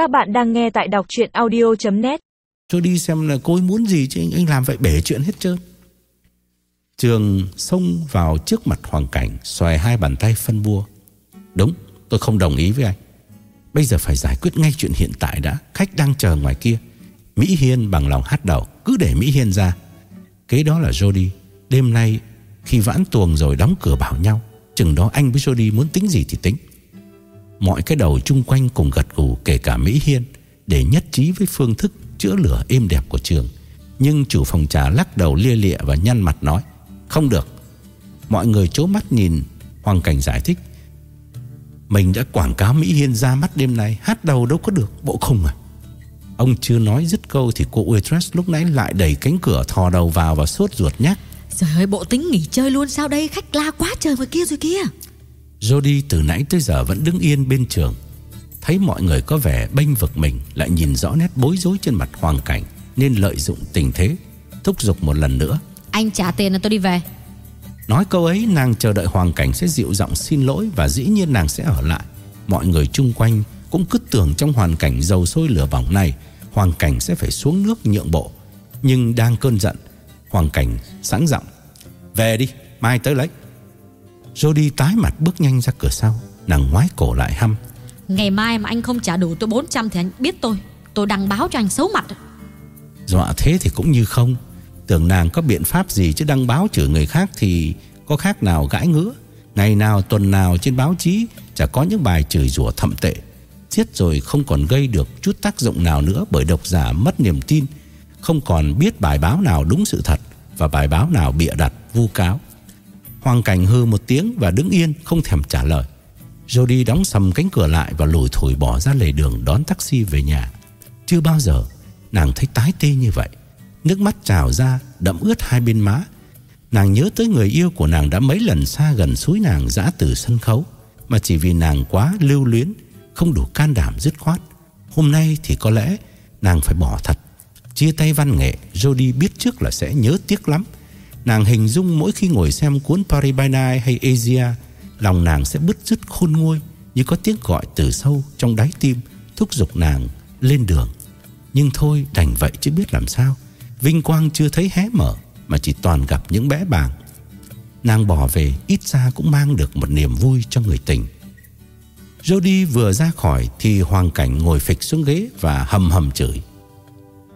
Các bạn đang nghe tại đọc chuyện audio.net Cho đi xem là cô ấy muốn gì chứ anh, anh làm vậy bể chuyện hết trơn. Trường xông vào trước mặt Hoàng Cảnh Xòe hai bàn tay phân bua. Đúng tôi không đồng ý với anh. Bây giờ phải giải quyết ngay chuyện hiện tại đã Khách đang chờ ngoài kia. Mỹ Hiên bằng lòng hát đầu Cứ để Mỹ Hiên ra. Kế đó là Jody. Đêm nay khi vãn tuồng rồi đóng cửa bảo nhau Chừng đó anh với Jody muốn tính gì thì tính. Mọi cái đầu chung quanh cùng gật gù, Kể cả Mỹ Hiên, Để nhất trí với phương thức chữa lửa êm đẹp của trường. Nhưng chủ phòng trà lắc đầu lia lịa Và nhăn mặt nói, Không được. Mọi người chố mắt nhìn Hoàng Cảnh giải thích, Mình đã quảng cáo Mỹ Hiên ra mắt đêm nay, Hát đầu đâu có được, Bộ không à? Ông chưa nói dứt câu Thì cô waitress lúc nãy lại đẩy cánh cửa thò đầu vào Và sốt ruột nhắc Trời ơi, bộ tính nghỉ chơi luôn, sao đây? Khách la quá trời ngoài kia rồi kia Jody từ nãy tới giờ vẫn đứng yên bên trường. Thấy mọi người có vẻ bênh vực mình Lại nhìn rõ nét bối rối trên mặt Hoàng Cảnh Nên lợi dụng tình thế Thúc giục một lần nữa. Anh trả tiền là tôi đi về. Nói câu ấy nàng chờ đợi Hoàng Cảnh sẽ dịu giọng xin lỗi Và dĩ nhiên nàng sẽ ở lại. Mọi người chung quanh cũng cứ tưởng trong hoàn cảnh dầu sôi lửa bỏng này Hoàng Cảnh sẽ phải xuống nước nhượng bộ. Nhưng đang cơn giận Hoàng Cảnh sáng giọng Về đi, mai tới lấy Jody tái mặt bước nhanh ra cửa sau. Nàng ngoái cổ lại hăm. Ngày mai mà anh không trả đủ tôi 400 Thì anh biết tôi. Tôi đăng báo cho anh xấu mặt. Dọa thế thì cũng như không. Tưởng nàng có biện pháp gì chứ đăng báo chửi người khác Thì có khác nào gãi ngứa. Ngày nào tuần nào trên báo chí Chả có những bài chửi rủa thậm tệ. Giết rồi không còn gây được chút tác dụng nào nữa Bởi độc giả mất niềm tin. Không còn biết bài báo nào đúng sự thật Và bài báo nào bịa đặt vu cáo Hoàng Cảnh hư một tiếng và đứng yên, Không thèm trả lời. Jody đóng sầm cánh cửa lại Và lùi thổi bỏ ra lề đường đón taxi về nhà. Chưa bao giờ Nàng thấy tái tê như vậy. Nước mắt trào ra đậm ướt hai bên má. Nàng nhớ tới người yêu của nàng đã mấy lần xa gần suối nàng dã từ sân khấu. Mà chỉ vì nàng quá lưu luyến, Không đủ can đảm dứt khoát. Hôm nay thì có lẽ nàng phải bỏ thật. Chia tay văn nghệ, Jody biết trước là sẽ nhớ tiếc lắm. Nàng hình dung mỗi khi ngồi xem cuốn Paris by Night hay Asia, Lòng nàng sẽ bứt rứt khôn nguôi, Như có tiếng gọi từ sâu trong đáy tim Thúc giục nàng lên đường. Nhưng thôi, đành vậy chứ biết làm sao. Vinh quang chưa thấy hé mở, Mà chỉ toàn gặp những bé bàng Nàng bỏ về, ít ra cũng mang được một niềm vui cho người tình. Jody vừa ra khỏi Thì Hoàng Cảnh ngồi phịch xuống ghế Và hầm hầm chửi.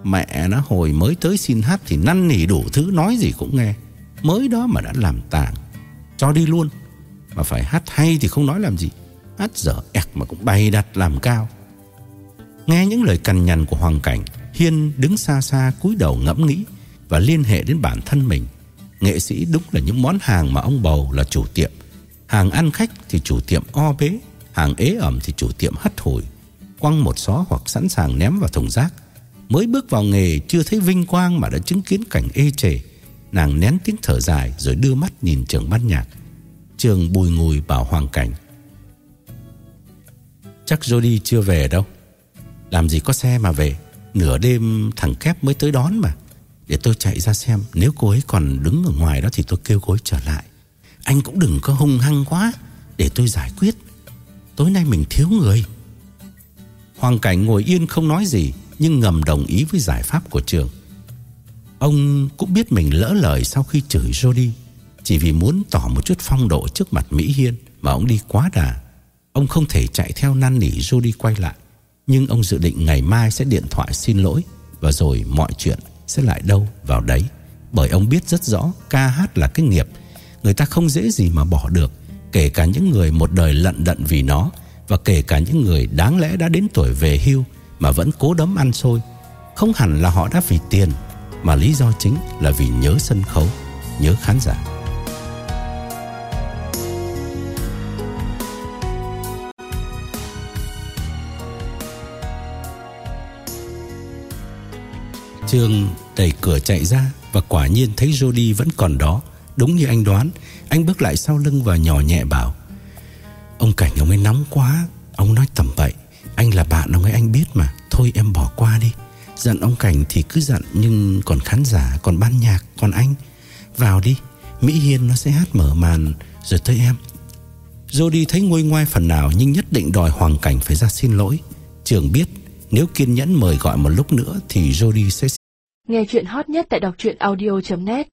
Mẹ nó hồi mới tới xin hát Thì năn nỉ đủ thứ, nói gì cũng nghe. Mới đó mà đã làm tàng, Cho đi luôn. Mà phải hát hay thì không nói làm gì. Hát dở ẹc mà cũng bày đặt làm cao. Nghe những lời cằn nhằn của Hoàng Cảnh, Hiên đứng xa xa cúi đầu ngẫm nghĩ Và liên hệ đến bản thân mình. Nghệ sĩ đúng là những món hàng mà ông bầu là chủ tiệm. Hàng ăn khách thì chủ tiệm o bế, Hàng ế ẩm thì chủ tiệm hất hồi. Quăng một xó hoặc sẵn sàng ném vào thùng rác. Mới bước vào nghề, chưa thấy vinh quang Mà đã chứng kiến cảnh ê chề. Nàng nén tiếng thở dài Rồi đưa mắt nhìn trường ban nhạc. Trường bùi ngùi bảo Hoàng Cảnh, Chắc Jody chưa về đâu. Làm gì có xe mà về. Nửa đêm thằng Kép mới tới đón mà. Để tôi chạy ra xem, Nếu cô ấy còn đứng ở ngoài đó Thì tôi kêu cô ấy trở lại. Anh cũng đừng có hung hăng quá, Để tôi giải quyết. Tối nay mình thiếu người. Hoàng Cảnh ngồi yên không nói gì. Nhưng ngầm đồng ý với giải pháp của trường. Ông cũng biết mình lỡ lời Sau khi chửi Jody, Chỉ vì muốn tỏ một chút phong độ trước mặt Mỹ Hiên Mà ông đi quá đà. Ông không thể chạy theo năn nỉ Jody quay lại, Nhưng ông dự định ngày mai sẽ điện thoại xin lỗi Và rồi mọi chuyện sẽ lại đâu vào đấy. Bởi ông biết rất rõ ca hát là cái nghiệp, Người ta không dễ gì mà bỏ được, Kể cả những người một đời lận đận vì nó Và kể cả những người đáng lẽ đã đến tuổi về hưu mà vẫn cố đấm ăn xôi. Không hẳn là họ đã vì tiền, Mà lý do chính là vì nhớ sân khấu, Nhớ khán giả. Trương đẩy cửa chạy ra Và quả nhiên thấy Jody vẫn còn đó. Đúng như anh đoán, Anh bước lại sau lưng và nhỏ nhẹ bảo, Ông Cảnh ông ấy nóng quá, Ông nói tầm bậy, Anh là bạn ông ấy, anh biết mà. Thôi em bỏ qua đi Giận ông Cảnh thì cứ giận Nhưng còn khán giả, còn ban nhạc, còn anh. Vào đi Mỹ Hiên nó sẽ hát mở màn Rồi tới em. Jody thấy ngôi ngoai phần nào Nhưng nhất định đòi Hoàng Cảnh phải ra xin lỗi. Trường biết Nếu kiên nhẫn mời gọi một lúc nữa thì Jody sẽ Nghe chuyện hot nhất tại đọc truyện audio.net